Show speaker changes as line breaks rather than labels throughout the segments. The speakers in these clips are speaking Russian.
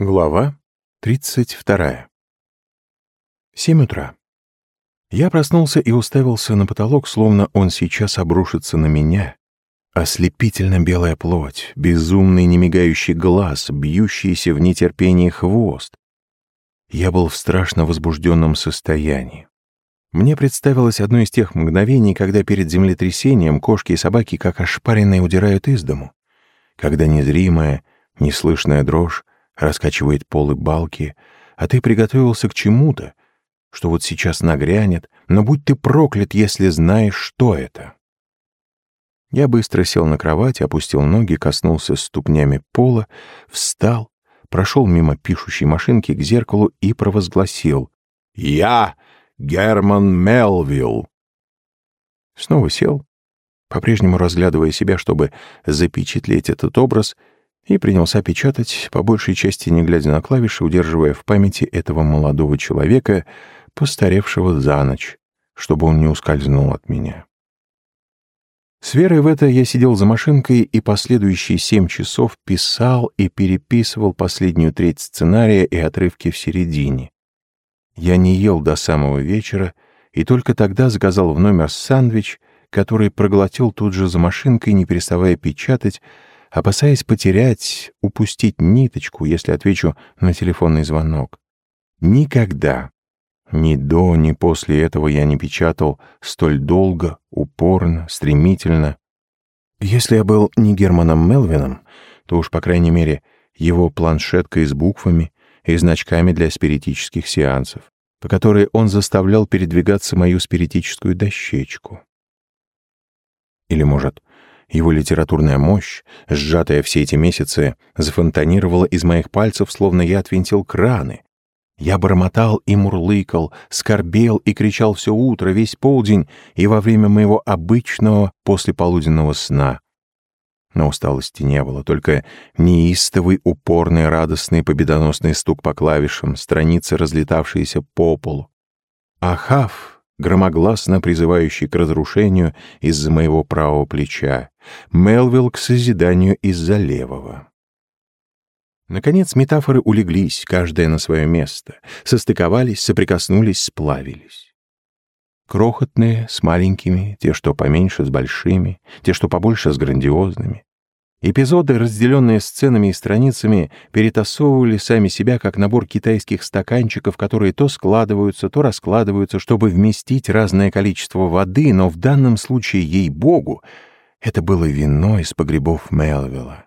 Глава 32. Семь утра. Я проснулся и уставился на потолок, словно он сейчас обрушится на меня. Ослепительно белая плоть, безумный немигающий глаз, бьющийся в нетерпении хвост. Я был в страшно возбужденном состоянии. Мне представилось одно из тех мгновений, когда перед землетрясением кошки и собаки, как ошпаренные, удирают из дому. Когда незримая, неслышная дрожь раскачивает полы балки, а ты приготовился к чему-то, что вот сейчас нагрянет, но будь ты проклят, если знаешь, что это. Я быстро сел на кровать, опустил ноги, коснулся ступнями пола, встал, прошел мимо пишущей машинки к зеркалу и провозгласил «Я Герман Мелвилл». Снова сел, по-прежнему разглядывая себя, чтобы запечатлеть этот образ — и принялся печатать, по большей части не глядя на клавиши, удерживая в памяти этого молодого человека, постаревшего за ночь, чтобы он не ускользнул от меня. С верой в это я сидел за машинкой и последующие семь часов писал и переписывал последнюю треть сценария и отрывки в середине. Я не ел до самого вечера и только тогда заказал в номер сандвич, который проглотил тут же за машинкой, не переставая печатать, опасаясь потерять, упустить ниточку, если отвечу на телефонный звонок. Никогда, ни до, ни после этого я не печатал столь долго, упорно, стремительно. Если я был не Германом Мелвином, то уж, по крайней мере, его планшеткой с буквами и значками для спиритических сеансов, по которой он заставлял передвигаться мою спиритическую дощечку. Или, может, его литературная мощь, сжатая все эти месяцы, зафонтанировала из моих пальцев, словно я отвинтил краны. Я бормотал и мурлыкал, скорбел и кричал все утро, весь полдень и во время моего обычного послеполуденного сна. Но усталости не было, только неистовый, упорный, радостный, победоносный стук по клавишам, страницы, разлетавшиеся по полу. Ахав, громогласно призывающий к разрушению из-за моего правого плеча, Мелвилл к созиданию из-за левого. Наконец метафоры улеглись, каждая на свое место, состыковались, соприкоснулись, сплавились. Крохотные с маленькими, те, что поменьше с большими, те, что побольше с грандиозными. Эпизоды, разделенные сценами и страницами, перетасовывали сами себя, как набор китайских стаканчиков, которые то складываются, то раскладываются, чтобы вместить разное количество воды, но в данном случае, ей-богу, это было вино из погребов Мелвилла.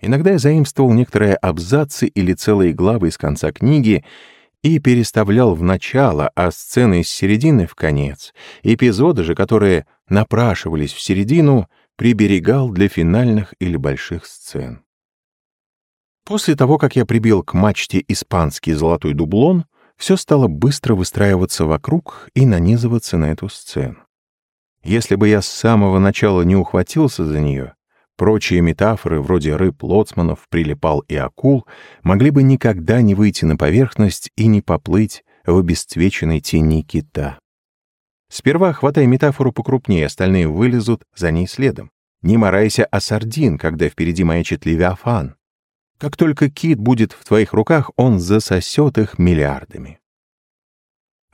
Иногда я заимствовал некоторые абзацы или целые главы из конца книги и переставлял в начало, а сцены из середины в конец. Эпизоды же, которые напрашивались в середину, приберегал для финальных или больших сцен. После того, как я прибил к мачте испанский золотой дублон, все стало быстро выстраиваться вокруг и нанизываться на эту сцену. Если бы я с самого начала не ухватился за нее, прочие метафоры, вроде рыб, лоцманов, прилипал и акул, могли бы никогда не выйти на поверхность и не поплыть в обесцвеченной тени кита. Сперва хватай метафору покрупнее, остальные вылезут за ней следом. Не морайся о сардин, когда впереди маячит Левиафан. Как только кит будет в твоих руках, он засосет их миллиардами.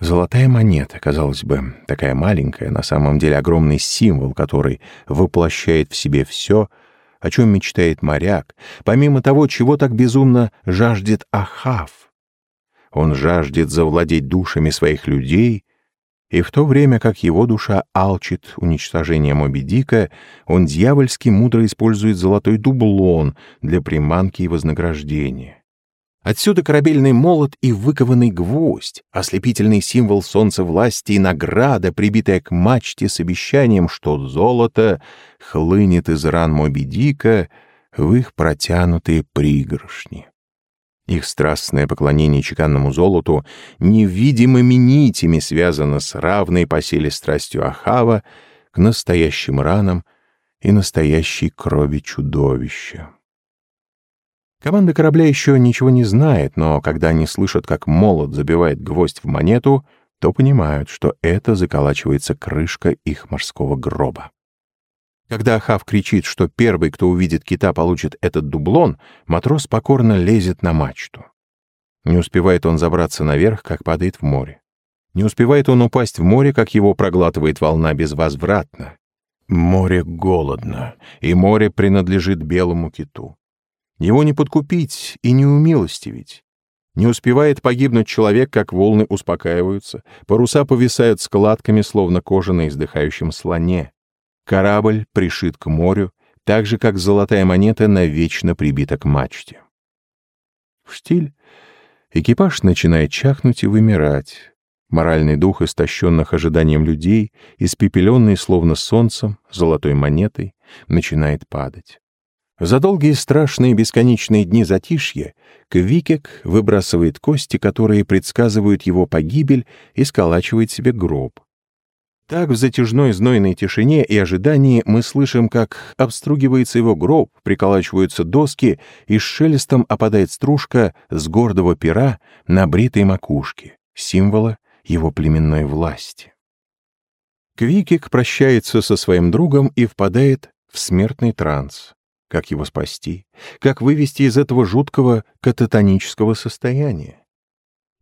Золотая монета, казалось бы, такая маленькая, на самом деле огромный символ, который воплощает в себе все, о чем мечтает моряк, помимо того, чего так безумно жаждет Ахав. Он жаждет завладеть душами своих людей и в то время как его душа алчит уничтожение Моби Дика, он дьявольски мудро использует золотой дублон для приманки и вознаграждения. Отсюда корабельный молот и выкованный гвоздь, ослепительный символ солнца власти и награда, прибитая к мачте с обещанием, что золото хлынет из ран Моби Дика в их протянутые пригоршни. Их страстное поклонение чеканному золоту невидимыми нитями связано с равной по силе страстью Ахава к настоящим ранам и настоящей крови чудовища. Команда корабля еще ничего не знает, но когда они слышат, как молот забивает гвоздь в монету, то понимают, что это заколачивается крышка их морского гроба. Когда Ахав кричит, что первый, кто увидит кита, получит этот дублон, матрос покорно лезет на мачту. Не успевает он забраться наверх, как падает в море. Не успевает он упасть в море, как его проглатывает волна безвозвратно. Море голодно, и море принадлежит белому киту. Его не подкупить и не умилостивить. Не успевает погибнуть человек, как волны успокаиваются, паруса повисают складками, словно кожа на издыхающем слоне. Корабль пришит к морю, так же, как золотая монета навечно прибита к мачте. В штиль экипаж начинает чахнуть и вымирать. Моральный дух истощенных ожиданием людей, испепеленный словно солнцем, золотой монетой, начинает падать. За долгие страшные бесконечные дни затишья Квикек выбрасывает кости, которые предсказывают его погибель, и сколачивает себе гроб. Так в затяжной знойной тишине и ожидании мы слышим, как обстругивается его гроб, приколачиваются доски, и с шелестом опадает стружка с гордого пера на бритой макушке, символа его племенной власти. Квикик прощается со своим другом и впадает в смертный транс. Как его спасти? Как вывести из этого жуткого кататонического состояния?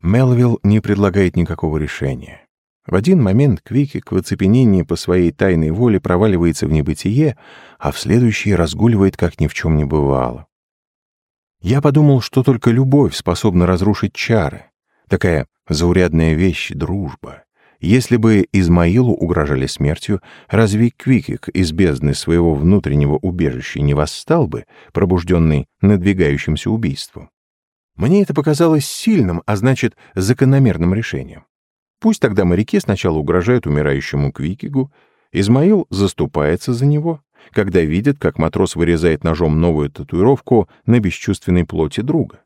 Мелвилл не предлагает никакого решения. В один момент Квикик в оцепенении по своей тайной воле проваливается в небытие, а в следующий разгуливает, как ни в чем не бывало. Я подумал, что только любовь способна разрушить чары. Такая заурядная вещь — дружба. Если бы Измаилу угрожали смертью, разве Квикик из бездны своего внутреннего убежища не восстал бы, пробужденный надвигающимся убийством? Мне это показалось сильным, а значит, закономерным решением. Пусть тогда моряки сначала угрожают умирающему Квикигу, Измаил заступается за него, когда видит, как матрос вырезает ножом новую татуировку на бесчувственной плоти друга.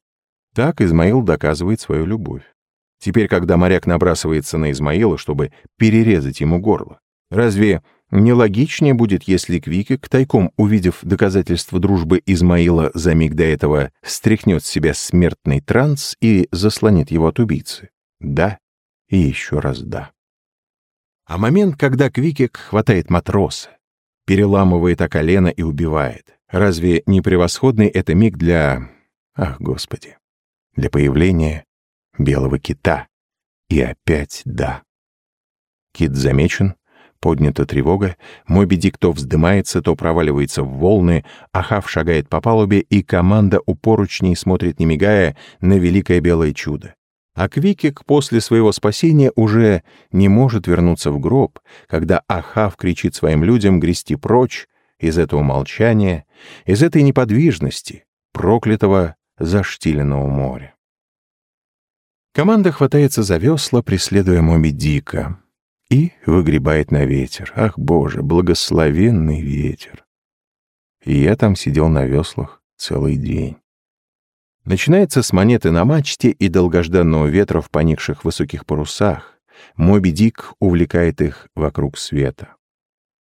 Так Измаил доказывает свою любовь. Теперь, когда моряк набрасывается на Измаила, чтобы перерезать ему горло, разве не логичнее будет, если Квикик, тайком увидев доказательства дружбы Измаила, за миг до этого стряхнет с себя смертный транс и заслонит его от убийцы? Да, и еще раз да. А момент, когда Квикик хватает матроса, переламывает о колено и убивает, разве не превосходный это миг для... Ах, Господи! Для появления белого кита. И опять да. Кит замечен, поднята тревога, Моби Дик то вздымается, то проваливается в волны, Ахав шагает по палубе, и команда у поручней смотрит, не мигая, на великое белое чудо. А Квикик после своего спасения уже не может вернуться в гроб, когда Ахав кричит своим людям грести прочь из этого молчания, из этой неподвижности, проклятого заштиленного моря. Команда хватается за весла, преследуя Моби Дика, и выгребает на ветер. Ах, Боже, благословенный ветер! И я там сидел на веслах целый день. Начинается с монеты на мачте и долгожданного ветра в поникших высоких парусах. Моби Дик увлекает их вокруг света.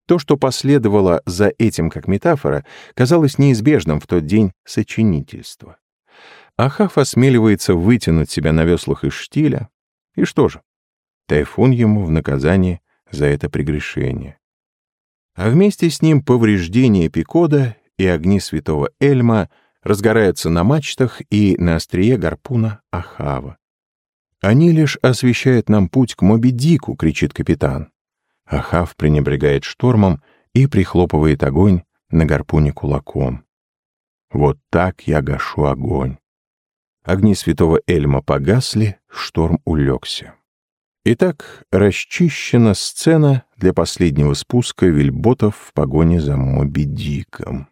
То, что последовало за этим как метафора, казалось неизбежным в тот день сочинительства. Ахав осмеливается вытянуть себя на веслах из штиля. И что же? Тайфун ему в наказание за это прегрешение. А вместе с ним повреждение Пикода и огни святого Эльма — разгораются на мачтах и на острие гарпуна Ахава. «Они лишь освещают нам путь к Моби-Дику», — кричит капитан. Ахав пренебрегает штормом и прихлопывает огонь на гарпуне кулаком. Вот так я гашу огонь. Огни святого Эльма погасли, шторм улегся. Итак, расчищена сцена для последнего спуска вельботов в погоне за Моби Диком.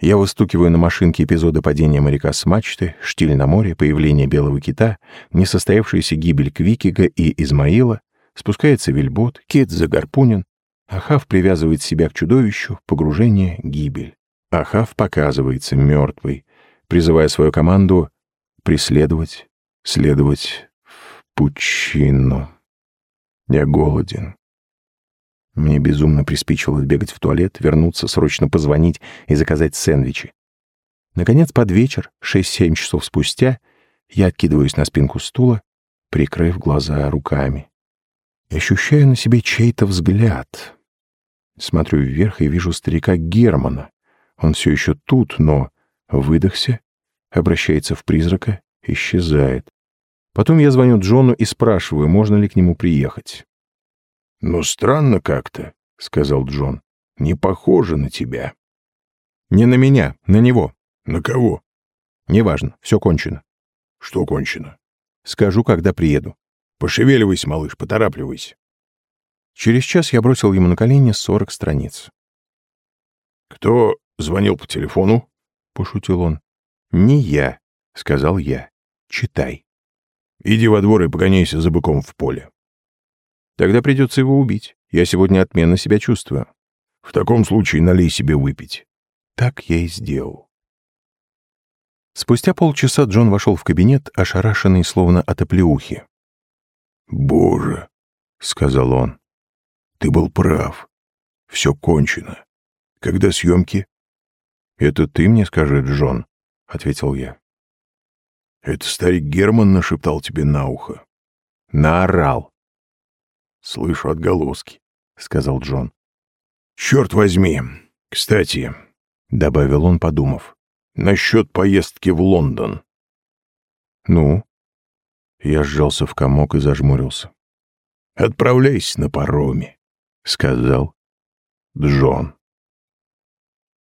Я выстукиваю на машинке эпизоды падения моряка с мачты, штиль на море, появление белого кита, несостоявшаяся гибель Квикига и Измаила, спускается вельбот, кит загарпунен, Ахав привязывает себя к чудовищу, погружение, гибель. Ахав показывается мертвый, призывая свою команду преследовать, следовать в пучину. Я голоден. Мне безумно приспичило бегать в туалет, вернуться, срочно позвонить и заказать сэндвичи. Наконец, под вечер, 6-7 часов спустя, я откидываюсь на спинку стула, прикрыв глаза руками. Ощущаю на себе чей-то взгляд. Смотрю вверх и вижу старика Германа. Он все еще тут, но выдохся, обращается в призрака, исчезает. Потом я звоню Джону и спрашиваю, можно ли к нему приехать.
«Ну, странно как-то», — сказал Джон. «Не похоже на тебя».
«Не на меня, на него».
«На кого?»
«Неважно, все кончено».
«Что кончено?»
«Скажу, когда приеду».
«Пошевеливайся, малыш, поторапливайся».
Через час я бросил ему на колени сорок страниц.
«Кто звонил по телефону?»
— пошутил он. «Не я», — сказал я. «Читай».
«Иди во двор и погоняйся за быком в поле».
«Тогда придется его убить. Я сегодня отменно себя чувствую».
«В таком случае налей себе выпить».
Так я и сделал. Спустя полчаса Джон вошел в кабинет, ошарашенный словно от оплеухи.
«Боже», — сказал он, — «ты был прав. Все кончено. Когда съемки?»
«Это ты мне скажи, Джон», — ответил я.
«Это старик Герман нашептал тебе на ухо?»
«Наорал».
«Слышу отголоски», — сказал Джон.
«Черт возьми! Кстати», — добавил он, подумав, — «насчет поездки в Лондон». «Ну?» Я сжался в комок и зажмурился.
«Отправляйся на пароме», — сказал Джон.